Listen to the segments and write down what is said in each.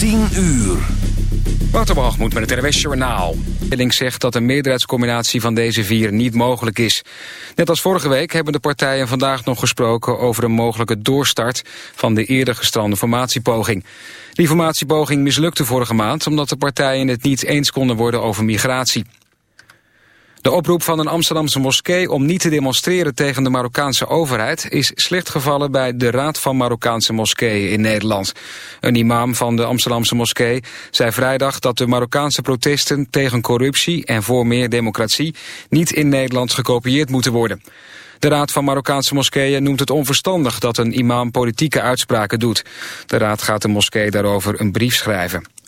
10 uur. moet met het RWS Journaal. Zegt dat een meerderheidscombinatie van deze vier niet mogelijk is. Net als vorige week hebben de partijen vandaag nog gesproken... over een mogelijke doorstart van de eerder gestrande formatiepoging. Die formatiepoging mislukte vorige maand... omdat de partijen het niet eens konden worden over migratie. De oproep van een Amsterdamse moskee om niet te demonstreren tegen de Marokkaanse overheid is slecht gevallen bij de Raad van Marokkaanse Moskeeën in Nederland. Een imam van de Amsterdamse moskee zei vrijdag dat de Marokkaanse protesten tegen corruptie en voor meer democratie niet in Nederland gekopieerd moeten worden. De Raad van Marokkaanse Moskeeën noemt het onverstandig dat een imam politieke uitspraken doet. De Raad gaat de moskee daarover een brief schrijven.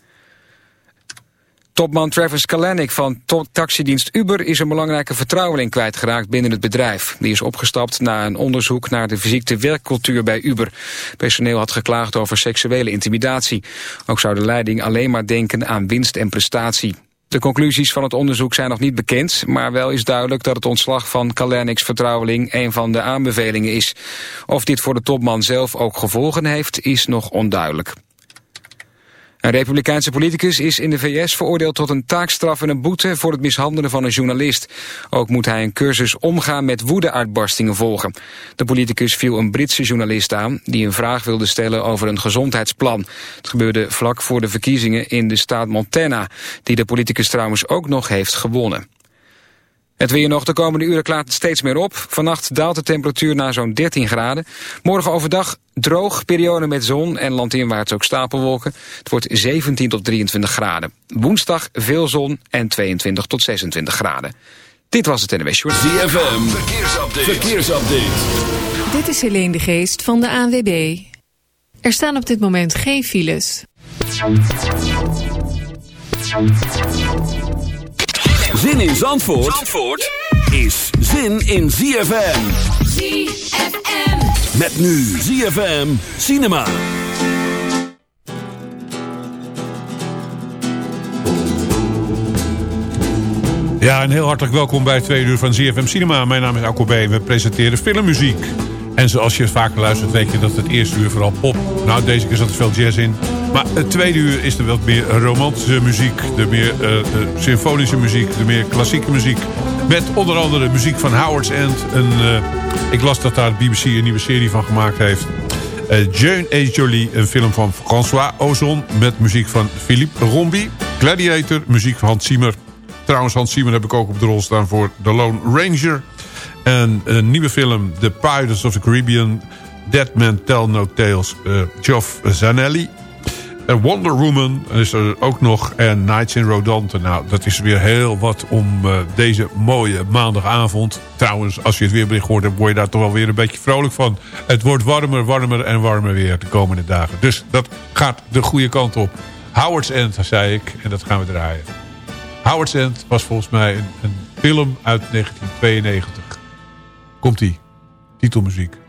Topman Travis Kalanick van taxidienst Uber is een belangrijke vertrouweling kwijtgeraakt binnen het bedrijf. Die is opgestapt na een onderzoek naar de fysieke werkcultuur bij Uber. Personeel had geklaagd over seksuele intimidatie. Ook zou de leiding alleen maar denken aan winst en prestatie. De conclusies van het onderzoek zijn nog niet bekend, maar wel is duidelijk dat het ontslag van Kalanick's vertrouweling een van de aanbevelingen is. Of dit voor de topman zelf ook gevolgen heeft, is nog onduidelijk. Een republikeinse politicus is in de VS veroordeeld tot een taakstraf en een boete voor het mishandelen van een journalist. Ook moet hij een cursus omgaan met woedeuitbarstingen volgen. De politicus viel een Britse journalist aan die een vraag wilde stellen over een gezondheidsplan. Het gebeurde vlak voor de verkiezingen in de staat Montana, die de politicus trouwens ook nog heeft gewonnen. Het weer nog de komende uren klaart het steeds meer op. Vannacht daalt de temperatuur naar zo'n 13 graden. Morgen overdag droog, periode met zon en landinwaarts ook stapelwolken. Het wordt 17 tot 23 graden. Woensdag veel zon en 22 tot 26 graden. Dit was het NWS Short. ZFM, verkeersupdate. verkeersupdate. Dit is Helene de Geest van de ANWB. Er staan op dit moment geen files. Zin in Zandvoort, Zandvoort is zin in ZFM. ZFM. Met nu ZFM Cinema. Ja, en heel hartelijk welkom bij het tweede uur van ZFM Cinema. Mijn naam is Akko B. en we presenteren filmmuziek. En zoals je vaker luistert weet je dat het eerste uur vooral pop... nou deze keer zat er veel jazz in... Maar het tweede uur is er wat meer romantische muziek. De meer uh, symfonische muziek. De meer klassieke muziek. Met onder andere muziek van Howard's End. En, uh, ik las dat daar BBC een nieuwe serie van gemaakt heeft. Uh, Jeune et Jolie, een film van François Ozon. Met muziek van Philippe Rombi. Gladiator, muziek van Hans Zimmer. Trouwens, Hans Zimmer heb ik ook op de rol staan voor The Lone Ranger. En een nieuwe film, The Pirates of the Caribbean... Dead Man Tell No Tales, uh, Geoff Zanelli. Wonder Woman is er ook nog. En Nights in Rodante. Nou, dat is weer heel wat om uh, deze mooie maandagavond. Trouwens, als je het weerbericht hoort, dan word je daar toch wel weer een beetje vrolijk van. Het wordt warmer, warmer en warmer weer de komende dagen. Dus dat gaat de goede kant op. Howard's End, zei ik. En dat gaan we draaien. Howard's End was volgens mij een film uit 1992. Komt-ie. Titelmuziek.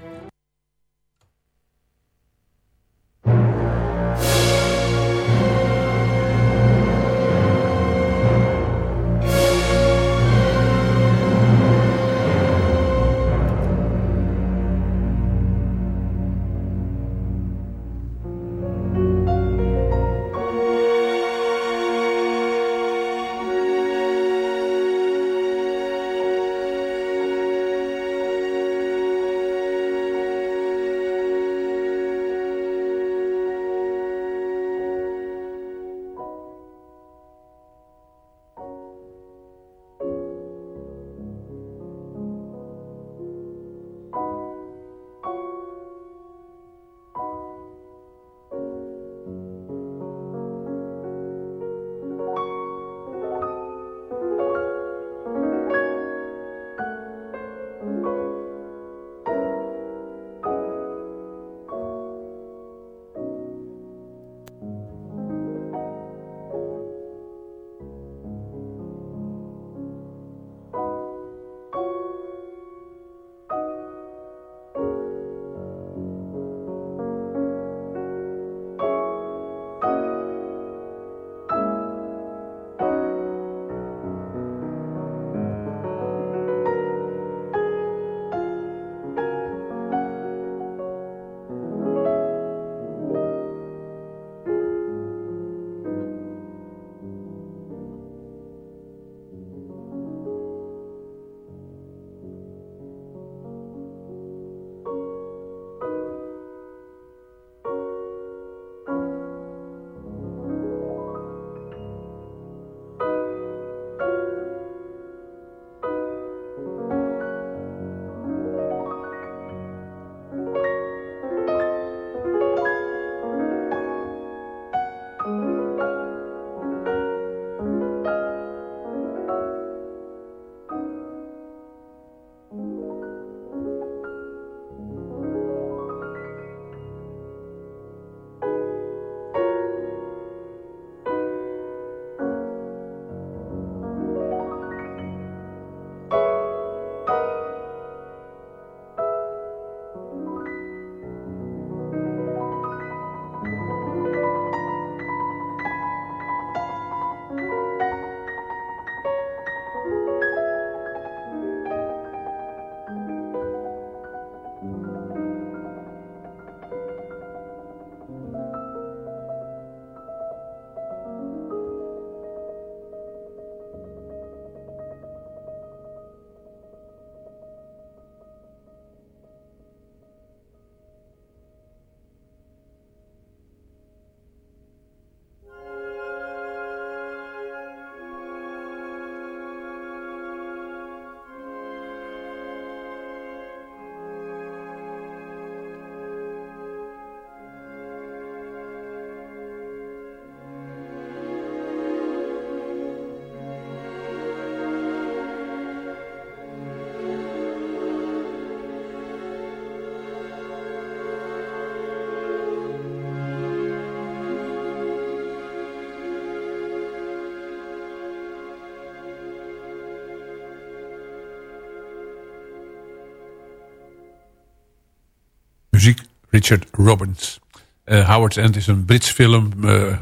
Richard Robbins. Uh, Howard's End is een Brits film uh,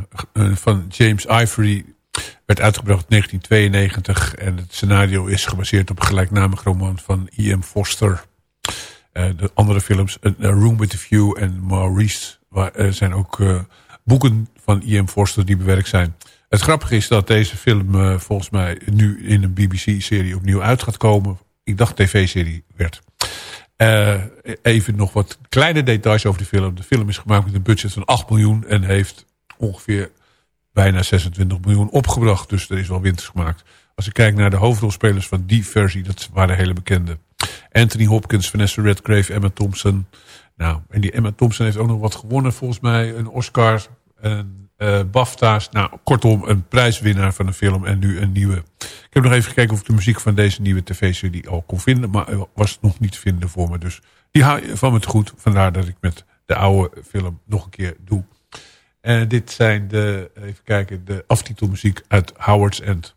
van James Ivory. Werd uitgebracht in 1992 en het scenario is gebaseerd op een gelijknamig roman van E.M. Foster. Uh, de andere films, A Room with a View en Maurice, zijn ook boeken van E.M. Foster die bewerkt zijn. Het grappige is dat deze film volgens mij nu in een BBC-serie opnieuw uit gaat komen. Ik dacht tv-serie werd. Uh, even nog wat kleine details over de film. De film is gemaakt met een budget van 8 miljoen en heeft ongeveer bijna 26 miljoen opgebracht. Dus er is wel winst gemaakt. Als ik kijk naar de hoofdrolspelers van die versie, dat waren hele bekende. Anthony Hopkins, Vanessa Redgrave, Emma Thompson. Nou, en die Emma Thompson heeft ook nog wat gewonnen volgens mij. Een Oscar, uh, BAFTA's. Nou, kortom, een prijswinnaar van een film en nu een nieuwe. Ik heb nog even gekeken of ik de muziek van deze nieuwe tv-serie al kon vinden. Maar was nog niet vinden voor me. Dus die hou je van me goed. Vandaar dat ik met de oude film nog een keer doe. En dit zijn de, even kijken, de aftitelmuziek uit Howard's End.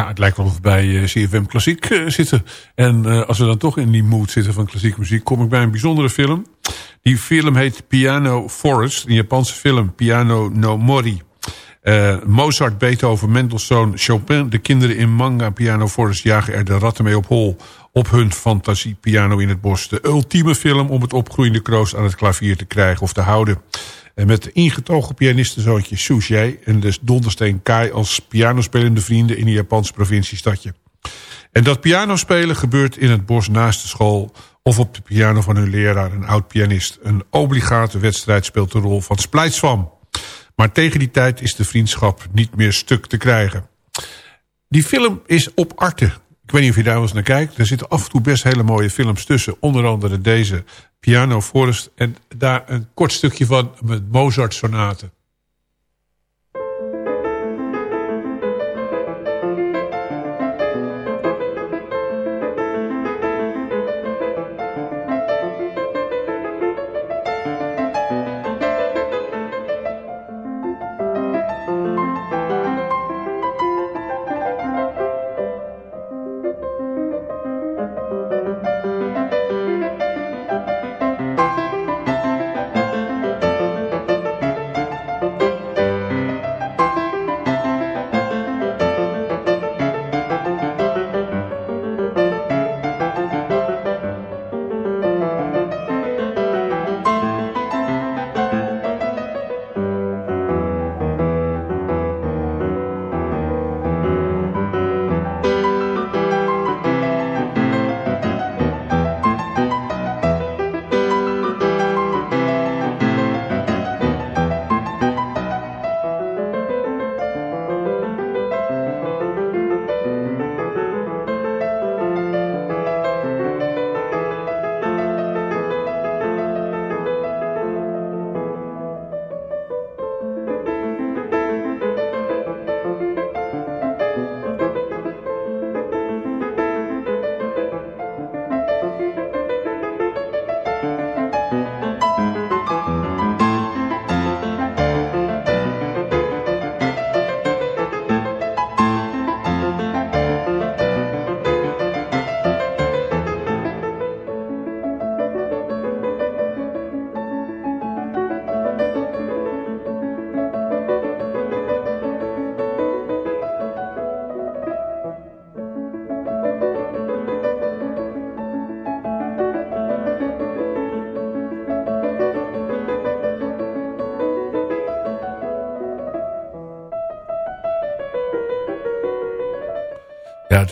Ja, het lijkt wel of we bij uh, eh, CFM Klassiek uh, zitten. En uh, als we dan toch in die mood zitten van klassieke muziek... kom ik bij een bijzondere film. Die film heet Piano Forest. Een Japanse film, Piano no Mori. Mozart, Beethoven, Mendelssohn, Chopin. De kinderen in manga Piano Forest jagen er de ratten mee op hol. Op hun fantasie Piano in het bos. De ultieme film om het opgroeiende kroost aan het klavier te krijgen of te houden... En met de ingetogen pianistenzoontje Sushie en de dondersteen Kai als pianospelende vrienden in de Japanse provinciestadje. En dat pianospelen gebeurt in het bos naast de school of op de piano van hun leraar, een oud pianist. Een obligate wedstrijd speelt de rol van splijtswam. Maar tegen die tijd is de vriendschap niet meer stuk te krijgen. Die film is op Arte. Ik weet niet of je daar wel eens naar kijkt. Er zitten af en toe best hele mooie films tussen. Onder andere deze Piano Forest. En daar een kort stukje van met Mozart sonaten.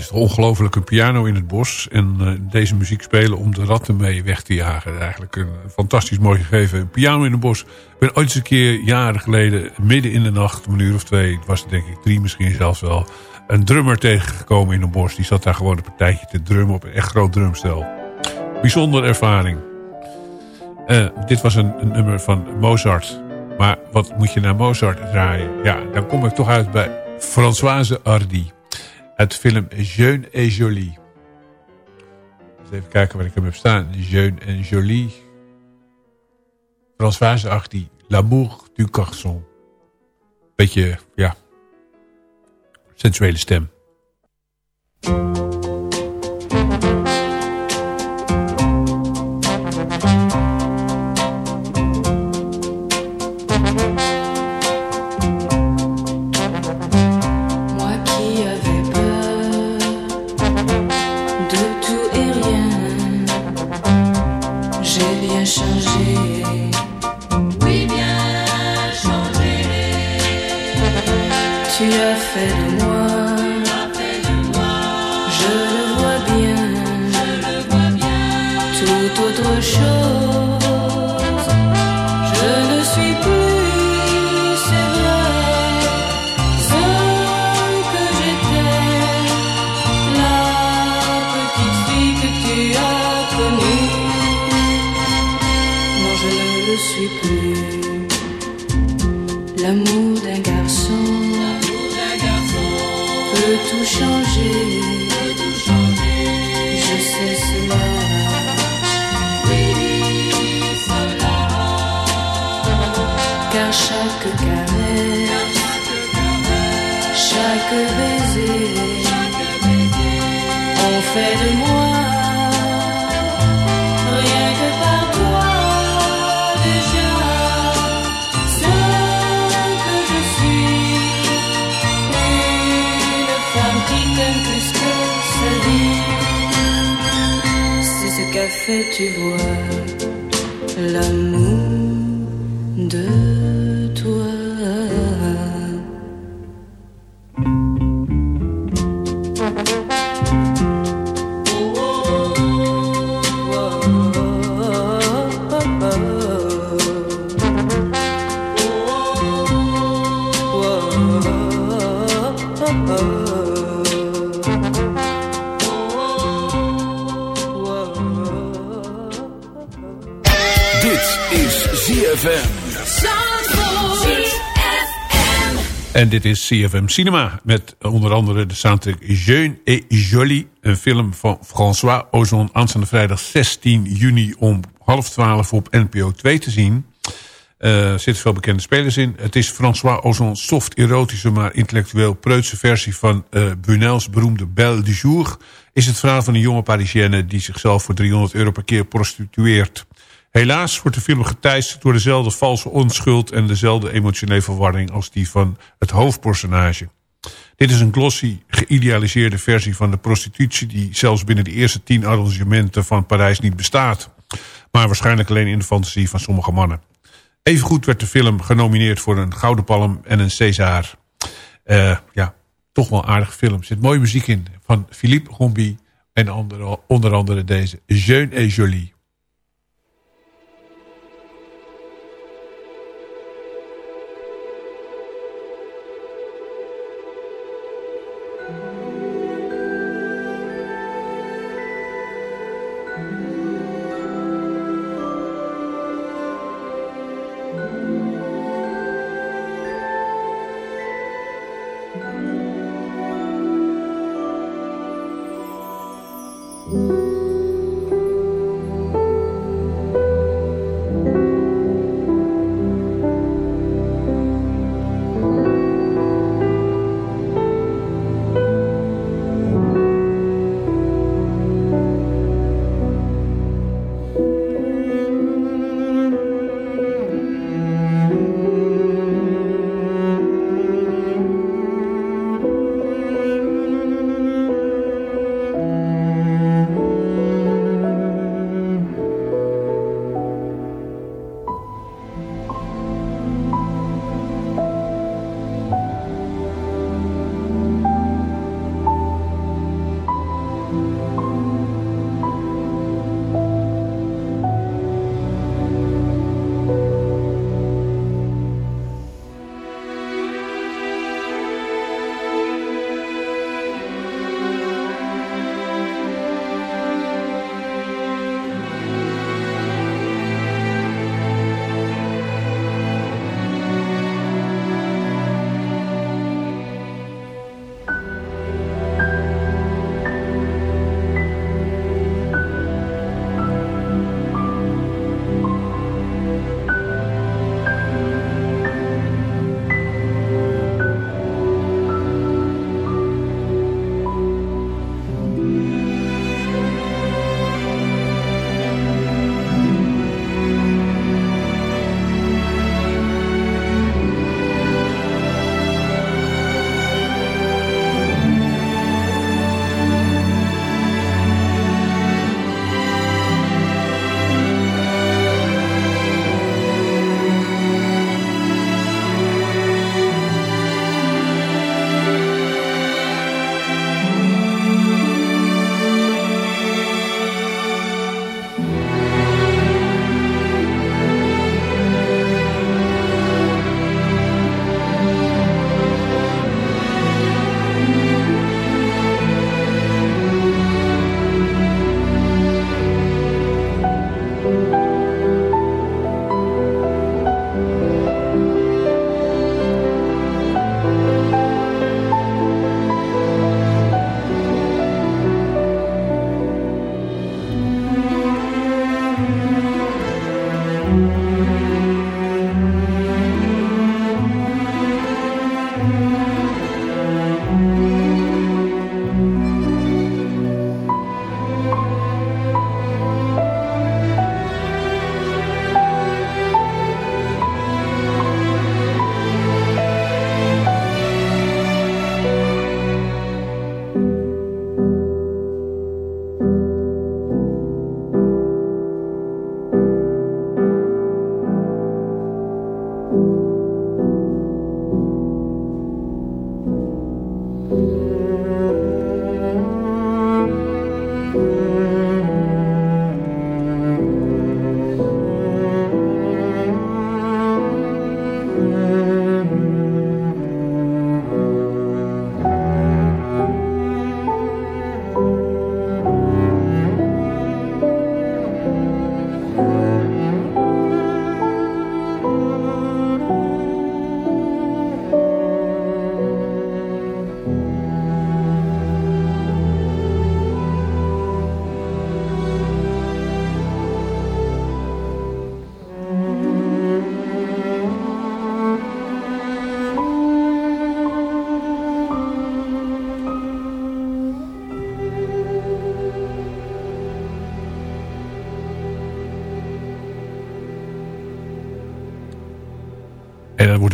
Het is ongelooflijke piano in het bos. En uh, deze muziek spelen om de ratten mee weg te jagen. Eigenlijk een fantastisch mooi gegeven. Een piano in het bos. Ik ben ooit eens een keer jaren geleden, midden in de nacht, een uur of twee, het was denk ik drie misschien zelfs wel, een drummer tegengekomen in een bos. Die zat daar gewoon een partijtje te drummen op een echt groot drumstel. Bijzondere ervaring. Uh, dit was een, een nummer van Mozart. Maar wat moet je naar Mozart draaien? Ja, dan kom ik toch uit bij Françoise Hardy de film Jeune et Jolie. even kijken waar ik hem heb staan. Jeune et Jolie. Françoise Hardy. L'amour du garçon. Beetje, ja, sensuele stem. L'amour de En dit is CFM Cinema. Met onder andere de soundtrack Jeune et Jolie. Een film van François Ozon. Aanstaande vrijdag 16 juni om half twaalf op NPO 2 te zien. Uh, er zitten veel bekende spelers in. Het is François Ozon's soft erotische maar intellectueel preutse versie van uh, Bunel's beroemde Belle du Jour. Is het verhaal van een jonge Parisienne die zichzelf voor 300 euro per keer prostitueert. Helaas wordt de film geteisterd door dezelfde valse onschuld... en dezelfde emotionele verwarring als die van het hoofdpersonage. Dit is een glossy, geïdealiseerde versie van de prostitutie... die zelfs binnen de eerste tien arrangementen van Parijs niet bestaat. Maar waarschijnlijk alleen in de fantasie van sommige mannen. Evengoed werd de film genomineerd voor een Gouden Palm en een César. Uh, ja, toch wel aardige film. Er zit mooie muziek in van Philippe Gombi... en andere, onder andere deze Jeune et Jolie.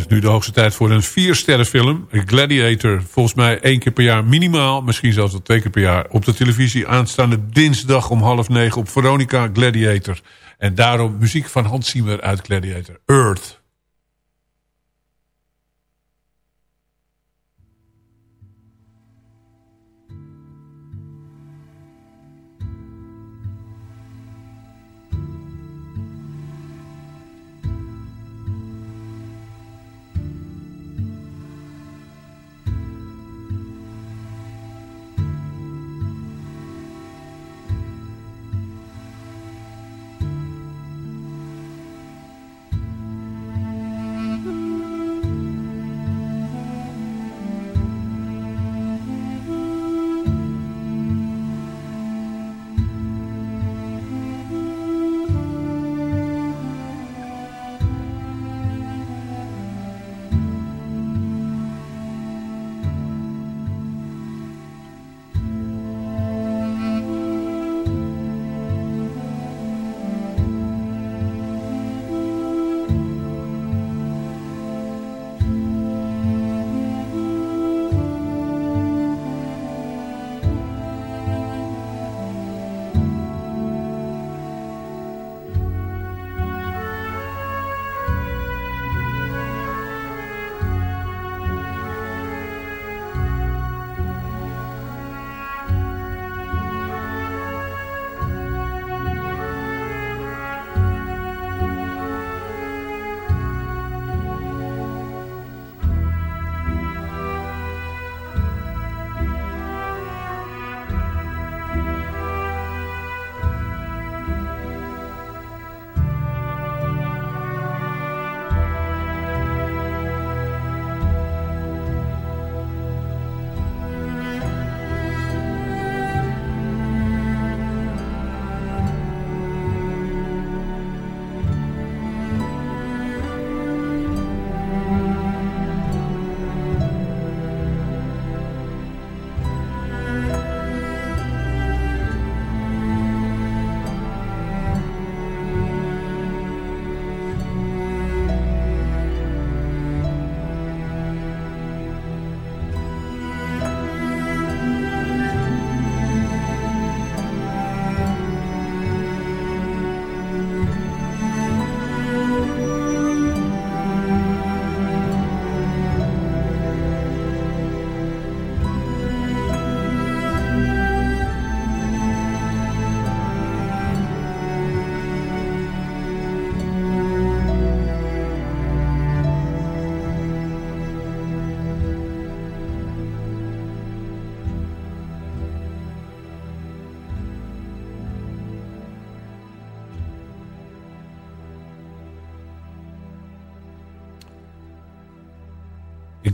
Nu de hoogste tijd voor een viersterrenfilm. Gladiator, volgens mij één keer per jaar minimaal. Misschien zelfs wel twee keer per jaar. Op de televisie aanstaande dinsdag om half negen op Veronica Gladiator. En daarom muziek van Hans Zimmer uit Gladiator. Earth.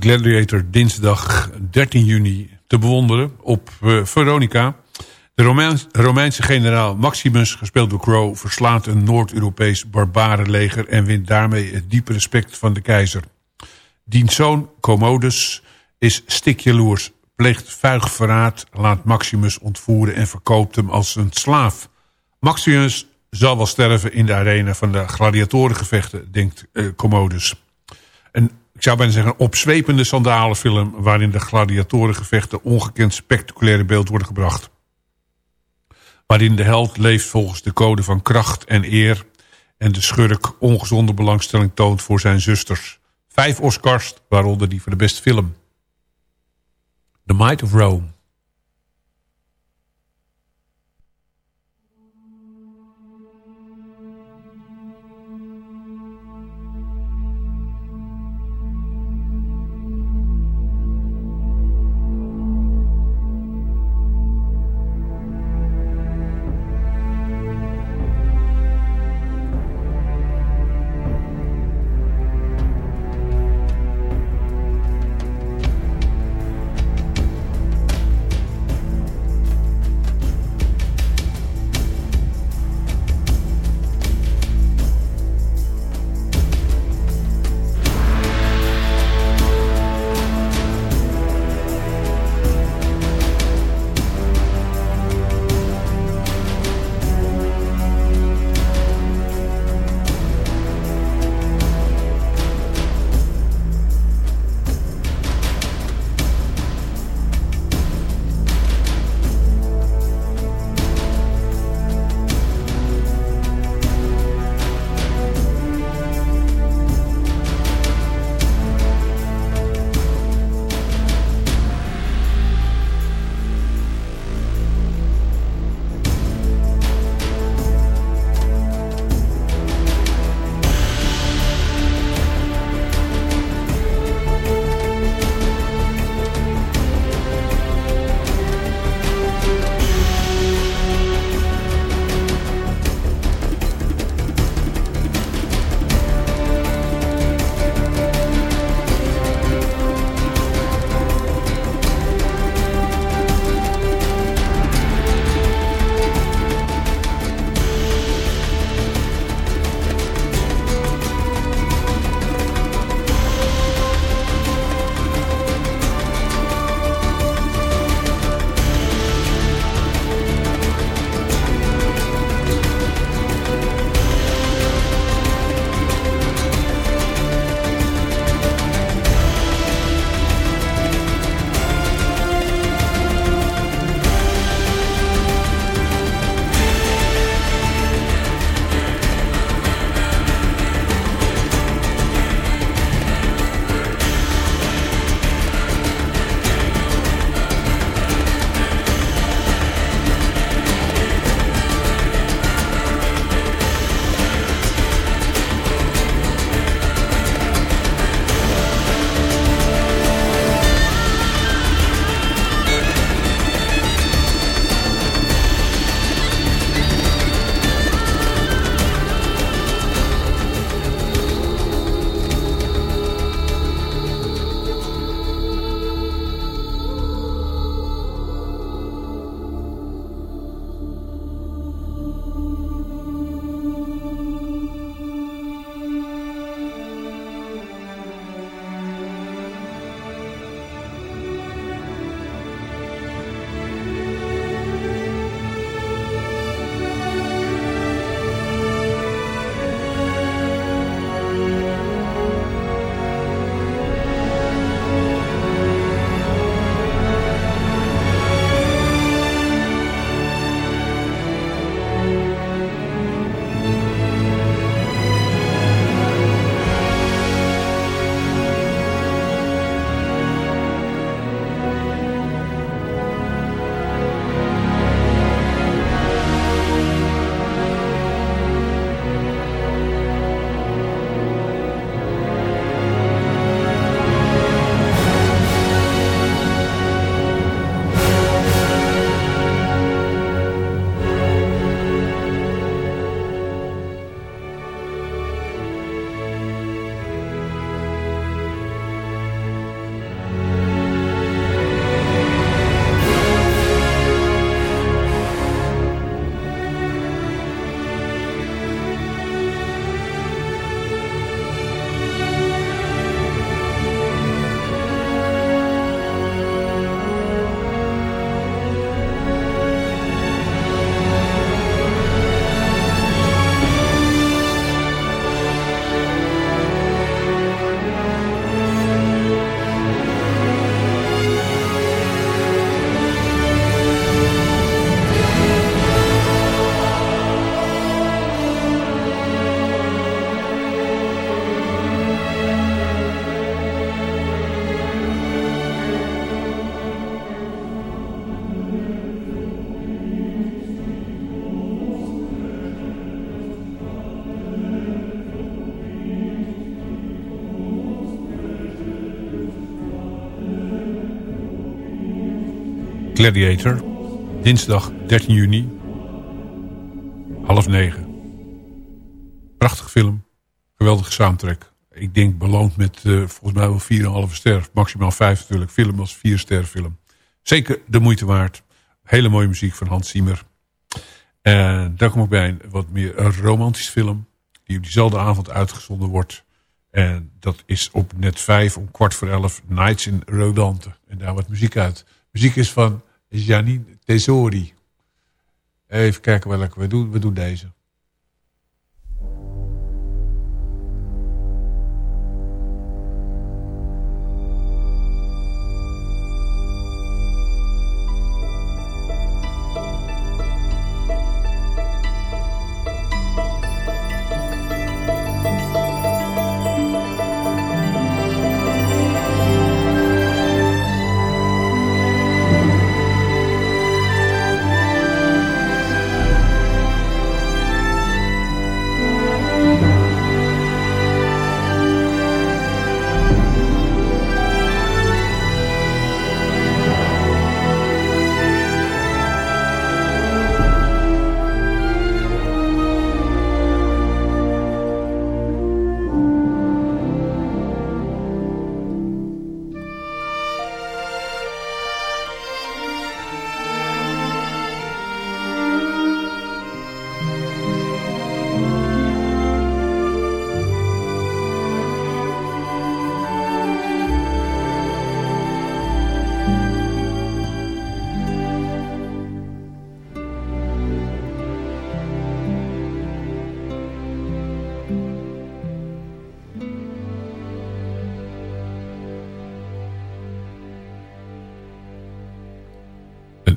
Gladiator dinsdag 13 juni te bewonderen op uh, Veronica. De Romeins, Romeinse generaal Maximus, gespeeld door Crow... verslaat een Noord-Europees barbarenleger... en wint daarmee het diepe respect van de keizer. Diens zoon Commodus is stikjaloers, pleegt vuig verraad... laat Maximus ontvoeren en verkoopt hem als een slaaf. Maximus zal wel sterven in de arena van de gladiatorengevechten, denkt uh, Commodus. Ik zou bijna zeggen, een opzwepende sandalenfilm... waarin de gladiatorengevechten ongekend spectaculaire beeld worden gebracht. Waarin de held leeft volgens de code van kracht en eer... en de schurk ongezonde belangstelling toont voor zijn zusters. Vijf Oscars, waaronder die voor de beste film. The Might of Rome. Gladiator. Dinsdag 13 juni. Half negen. Prachtig film. Geweldige soundtrack. Ik denk beloond met uh, volgens mij wel 4,5 ster. Maximaal 5 natuurlijk. Film als 4 ster film. Zeker de moeite waard. Hele mooie muziek van Hans Zimmer. En daar kom ik bij een wat meer romantisch film. Die op diezelfde avond uitgezonden wordt. En dat is op net 5 om kwart voor 11. Nights in Rodante. En daar wordt muziek uit. Muziek is van Janine Tesori. Even kijken welke we doen. We doen deze.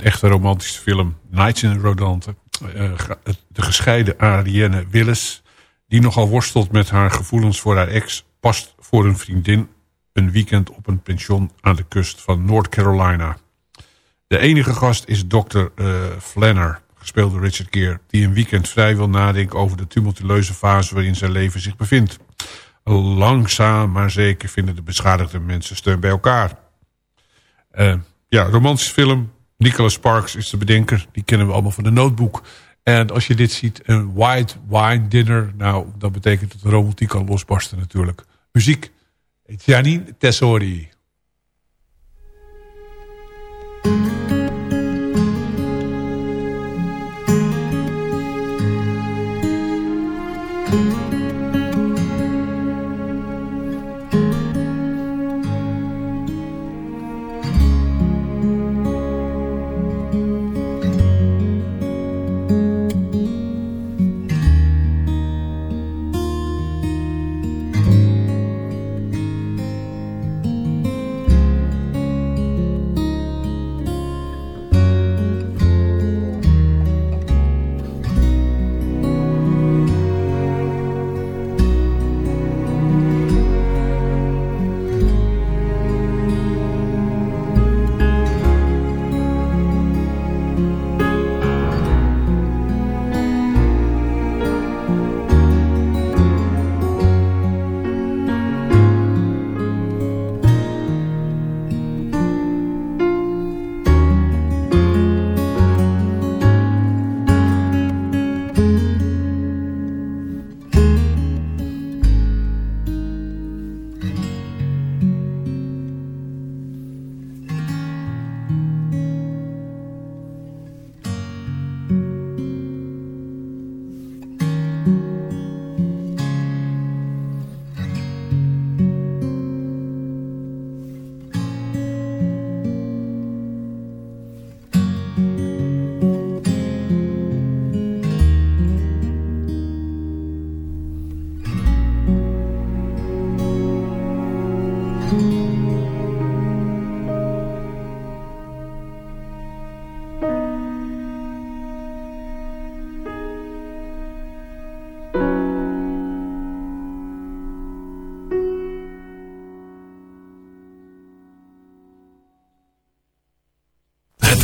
Echte romantische film Nights in Rodante. Uh, de gescheiden Arienne Willis, die nogal worstelt met haar gevoelens voor haar ex... past voor een vriendin een weekend op een pension aan de kust van North Carolina. De enige gast is. Uh, eh, Flanner, gespeeld door Richard Gere... die een weekend vrij wil nadenken over de tumultueuze fase waarin zijn leven zich bevindt. Langzaam maar zeker vinden de beschadigde mensen steun bij elkaar. Uh, ja, romantische film, Nicholas Sparks is de bedenker. Die kennen we allemaal van de notebook. En als je dit ziet, een white wine dinner. Nou, dat betekent dat de romantiek kan losbarsten natuurlijk. Muziek, Janine Tessori.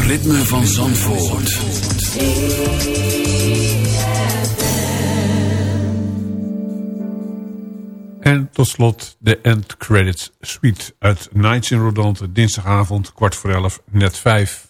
Ritme van Zandvoort. En tot slot de end credits suite uit Nights in Rodante. Dinsdagavond, kwart voor elf, net vijf.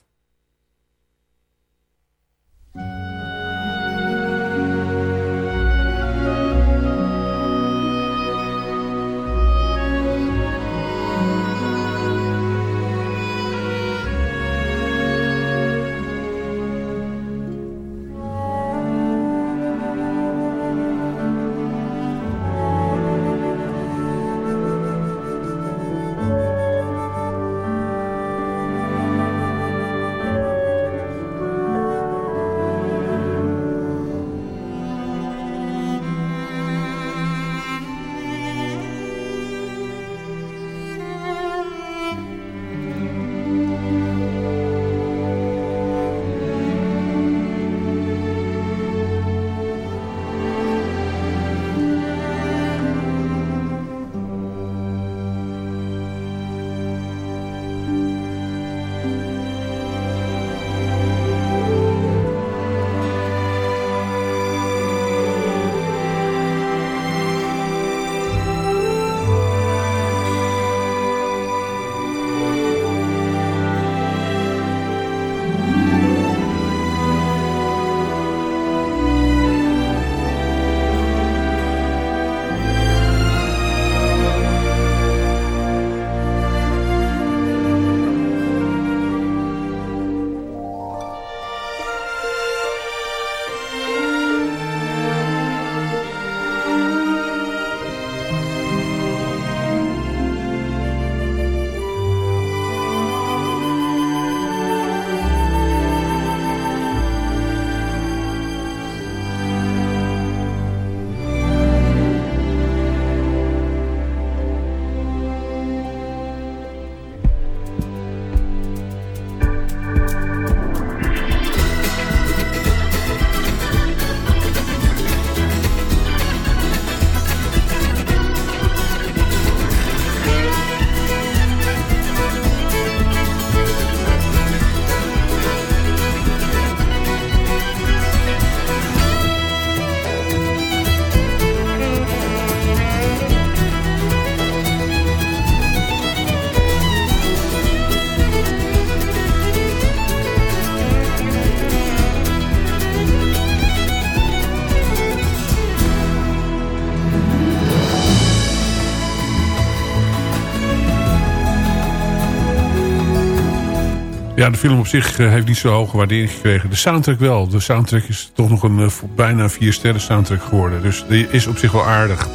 De film op zich eh, heeft niet zo hoge waardering gekregen. De soundtrack wel. De soundtrack is toch nog een uh, bijna vier sterren soundtrack geworden. Dus die is op zich wel aardig.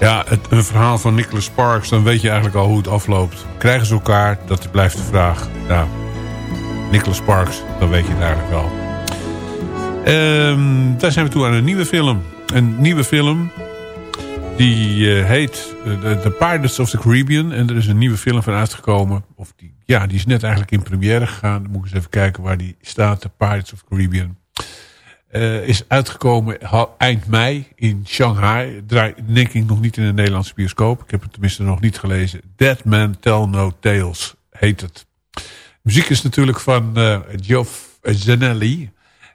Ja, het, een verhaal van Nicholas Sparks, dan weet je eigenlijk al hoe het afloopt. Krijgen ze elkaar? Dat blijft de vraag. Ja, Nicholas Sparks, dan weet je het eigenlijk wel. Um, daar zijn we toe aan een nieuwe film. Een nieuwe film die uh, heet uh, The Pirates of the Caribbean. En er is een nieuwe film van uitgekomen. Of die, ja, die is net eigenlijk in première gegaan. Dan moet ik eens even kijken waar die staat. The Pirates of the Caribbean. Uh, is uitgekomen eind mei in Shanghai. Draait denk ik nog niet in een Nederlandse bioscoop. Ik heb het tenminste nog niet gelezen. Dead Man Tell No Tales heet het. Muziek is natuurlijk van Geoff Zanelli.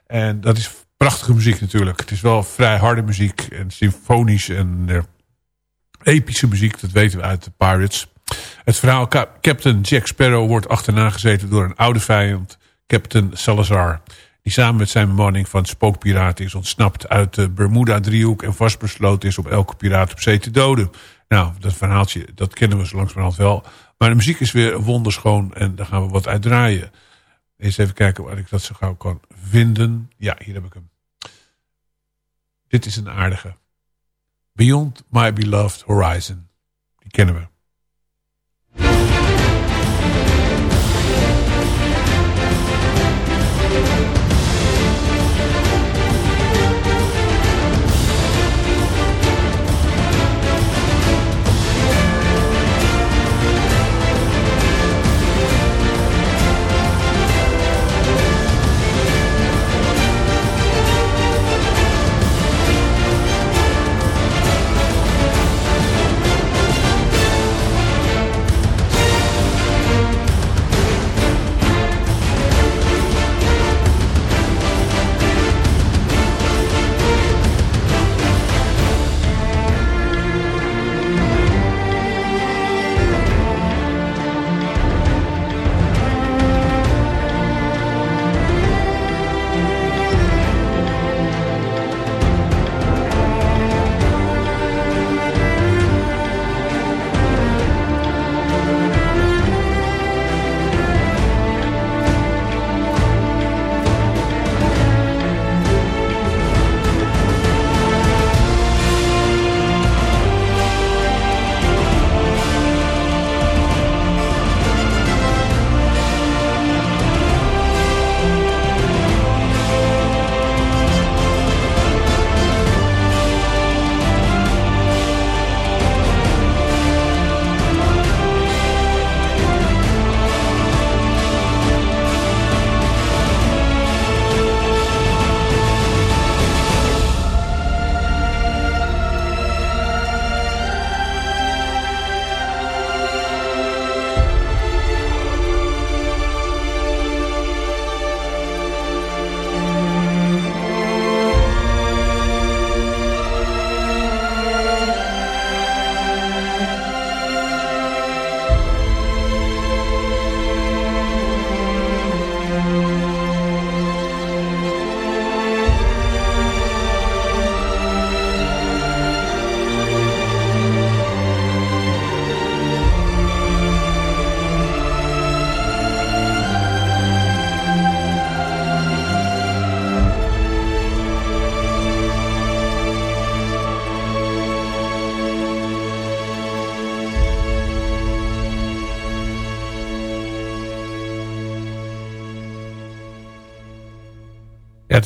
En dat is prachtige muziek natuurlijk. Het is wel vrij harde muziek en symfonisch en epische muziek. Dat weten we uit de Pirates. Het verhaal Captain Jack Sparrow wordt achterna gezeten door een oude vijand, Captain Salazar. Die samen met zijn bemanning van spookpiraten is ontsnapt uit de Bermuda-driehoek... en vastbesloten is om elke piraat op zee te doden. Nou, dat verhaaltje, dat kennen we zo langzamerhand wel. Maar de muziek is weer wonderschoon en daar gaan we wat uit draaien. Eens even kijken waar ik dat zo gauw kan vinden. Ja, hier heb ik hem. Dit is een aardige. Beyond My Beloved Horizon. Die kennen we.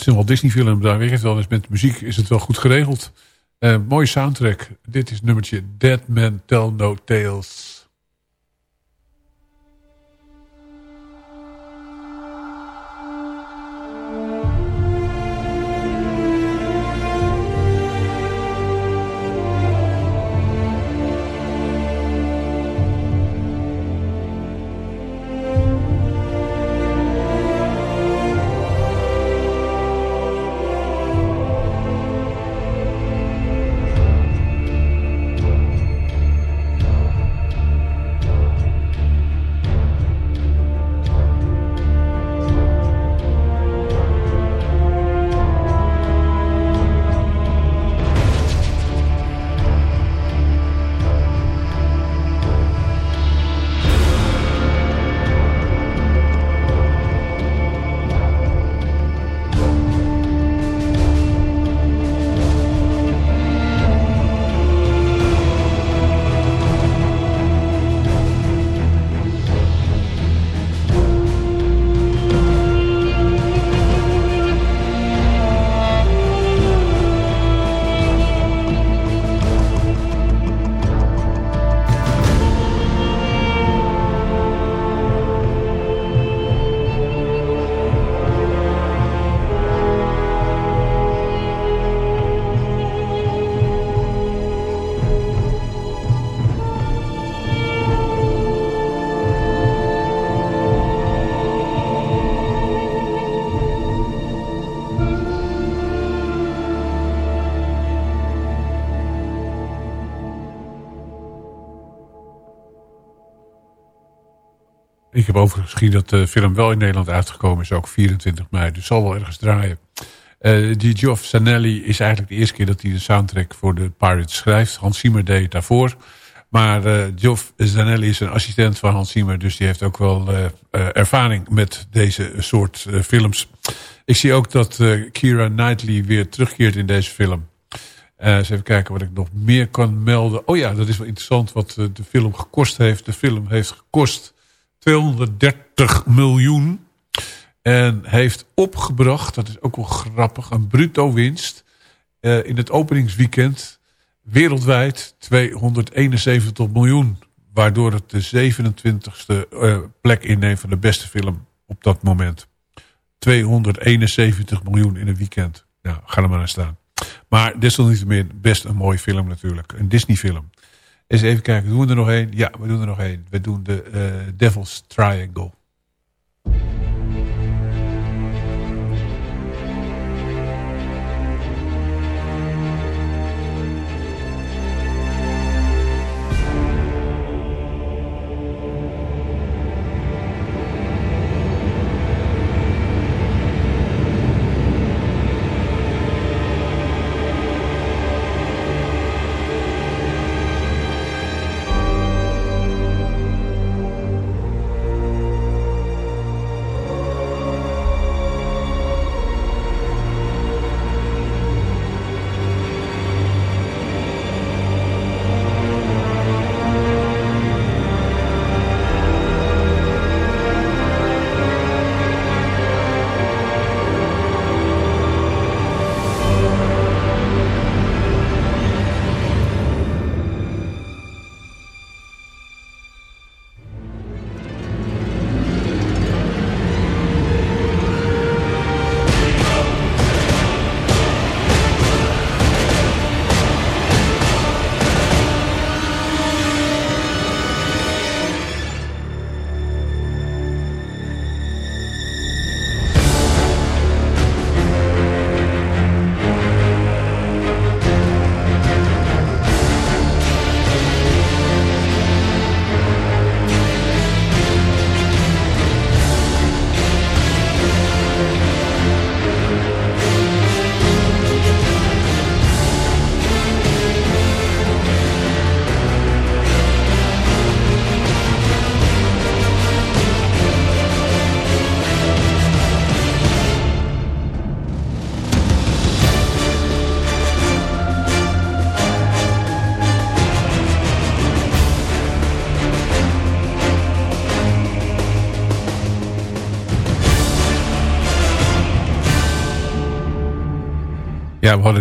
Het is een Walt Disney film, daar weet het wel. Dus met muziek is het wel goed geregeld. Uh, mooie soundtrack. Dit is nummertje Dead Man Tell No Tales. Heb overigens gezien dat de film wel in Nederland uitgekomen is. Ook 24 mei. Dus zal wel ergens draaien. Uh, die Geoff Zanelli is eigenlijk de eerste keer dat hij de soundtrack voor de Pirates schrijft. Hans Zimmer deed het daarvoor. Maar uh, Geoff Zanelli is een assistent van Hans Zimmer. Dus die heeft ook wel uh, ervaring met deze soort films. Ik zie ook dat Kira Knightley weer terugkeert in deze film. eens even kijken wat ik nog meer kan melden. Oh ja, dat is wel interessant wat de film gekost heeft. De film heeft gekost 230 miljoen. En heeft opgebracht, dat is ook wel grappig, een bruto winst uh, in het openingsweekend wereldwijd 271 miljoen. Waardoor het de 27e uh, plek inneemt van de beste film op dat moment. 271 miljoen in een weekend. Nou, ga er maar aan staan. Maar desalniettemin best een mooie film natuurlijk. Een Disney film. Eens even kijken, doen we er nog één? Ja, we doen er nog één. We doen de uh, Devil's Triangle.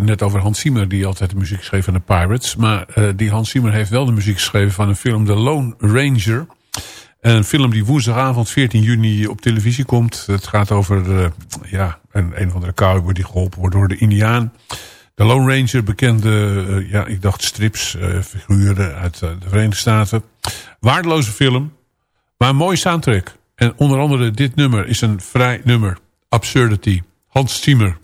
Net over Hans Zimmer die altijd de muziek schreef van de Pirates. Maar uh, die Hans Zimmer heeft wel de muziek geschreven van een film The Lone Ranger. Een film die woensdagavond 14 juni op televisie komt. Het gaat over uh, ja, een, een of andere cowboy die geholpen wordt door de Indiaan. The Lone Ranger, bekende, uh, ja, ik dacht strips, figuren uit de Verenigde Staten. Waardeloze film, maar een mooie soundtrack. En onder andere dit nummer is een vrij nummer. Absurdity. Hans Zimmer.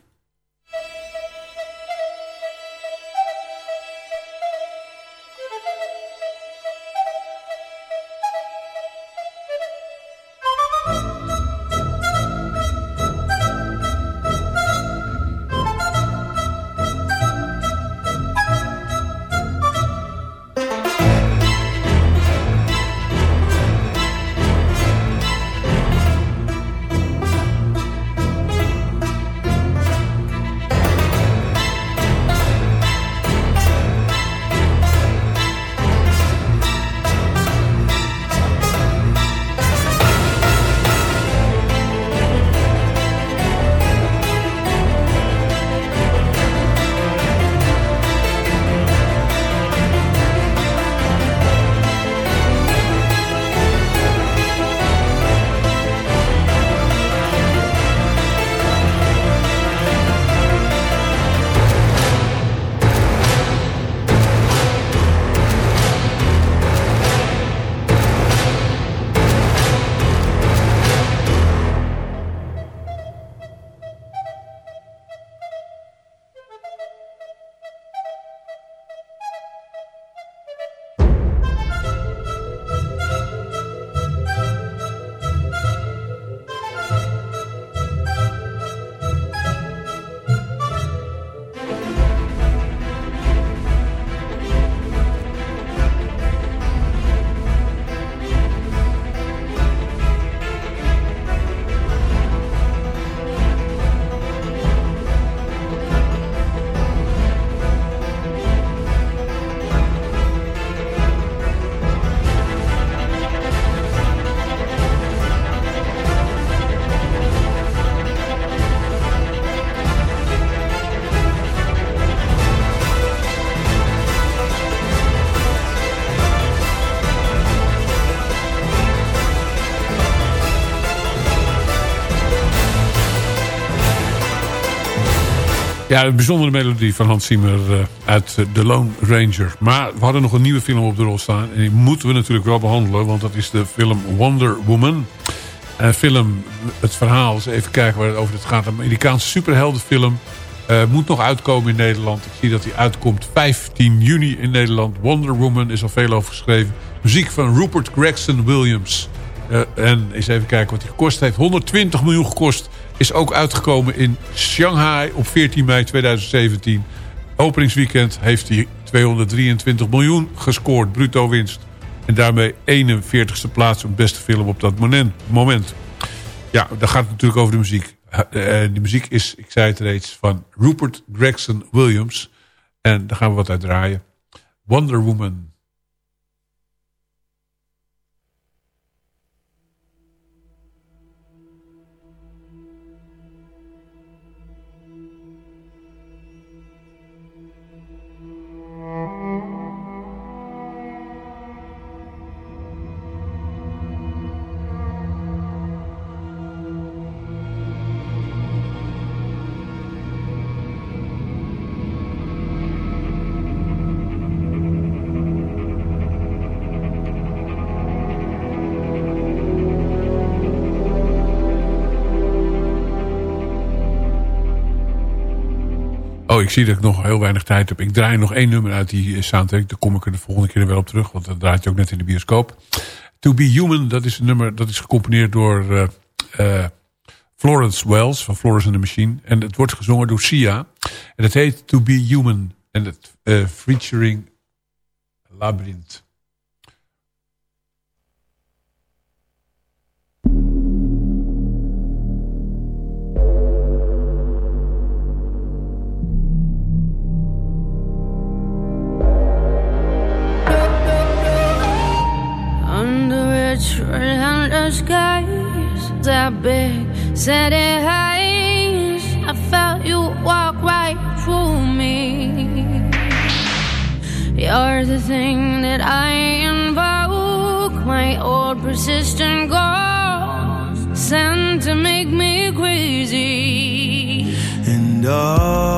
Ja, een bijzondere melodie van Hans Zimmer uh, uit The Lone Ranger. Maar we hadden nog een nieuwe film op de rol staan. En die moeten we natuurlijk wel behandelen. Want dat is de film Wonder Woman. Een film, het verhaal, eens even kijken waar het over het gaat. Een Amerikaanse superheldenfilm. Uh, moet nog uitkomen in Nederland. Ik zie dat hij uitkomt 15 juni in Nederland. Wonder Woman is al veel over geschreven. Muziek van Rupert Gregson Williams. Uh, en eens even kijken wat hij gekost heeft. 120 miljoen gekost. Is ook uitgekomen in Shanghai op 14 mei 2017. Openingsweekend heeft hij 223 miljoen gescoord. Bruto winst. En daarmee 41ste plaats op beste film op dat moment. Ja, daar gaat natuurlijk over de muziek. En de muziek is, ik zei het reeds, van Rupert Gregson Williams. En daar gaan we wat uit draaien. Wonder Woman. Oh, ik zie dat ik nog heel weinig tijd heb. Ik draai nog één nummer uit die soundtrack. Daar kom ik er de volgende keer wel op terug. Want dat draait je ook net in de bioscoop. To Be Human, dat is een nummer dat is gecomponeerd door uh, uh, Florence Wells van Florence and the Machine. En het wordt gezongen door Sia. En het heet To Be Human. En het featuring Labyrinth. The skies that big city heights. I felt you walk right through me. You're the thing that I invoke. My old persistent ghost sent to make me crazy. And oh,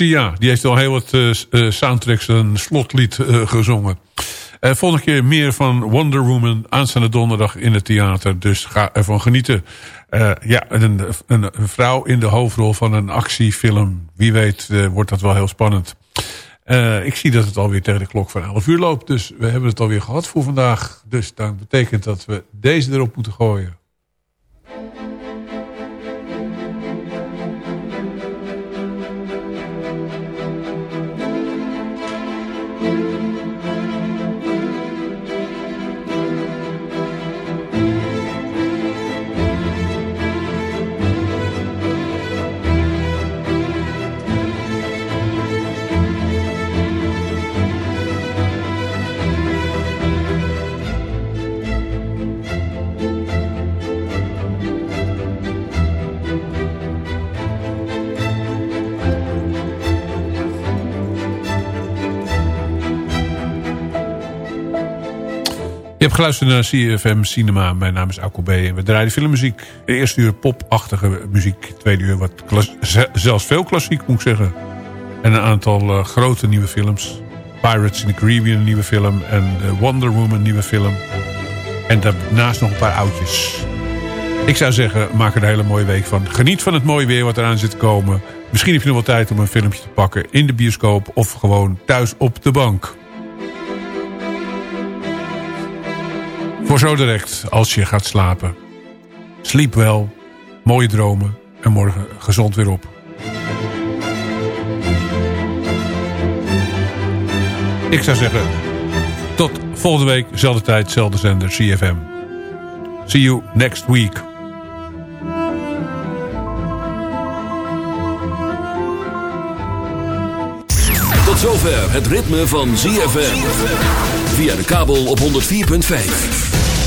Sia, die heeft al heel wat eh, eh, soundtracks een slotlied eh, gezongen. Volgende keer meer van Wonder Woman aanstaande donderdag in het theater. Dus ga ervan genieten. Ja, een, een, vrouw in de hoofdrol van een actiefilm. Wie weet wordt dat wel heel spannend. Ik zie dat het alweer tegen de klok van 11 uur loopt. Dus we hebben het alweer gehad voor vandaag. Dus dat betekent dat we deze erop moeten gooien. Hebt geluisterd naar CFM Cinema. Mijn naam is Alko B. En we draaien filmmuziek. De eerste uur popachtige muziek. Tweede uur wat zelfs veel klassiek moet ik zeggen. En een aantal eh, grote nieuwe films. Pirates in the Caribbean nieuwe film. En eh, Wonder Woman nieuwe film. En daarnaast nog een paar oudjes. Ik zou zeggen, maak er een hele mooie week van. Geniet van het mooie weer wat eraan zit te komen. Misschien heb je nog wel tijd om een filmpje te pakken in de bioscoop. Of gewoon thuis op de bank. Voor zo direct, als je gaat slapen. Sliep wel, mooie dromen en morgen gezond weer op. Ik zou zeggen, tot volgende week, zelfde tijd, zelfde zender, CFM. See you next week. Tot zover het ritme van ZFM. Via de kabel op 104.5.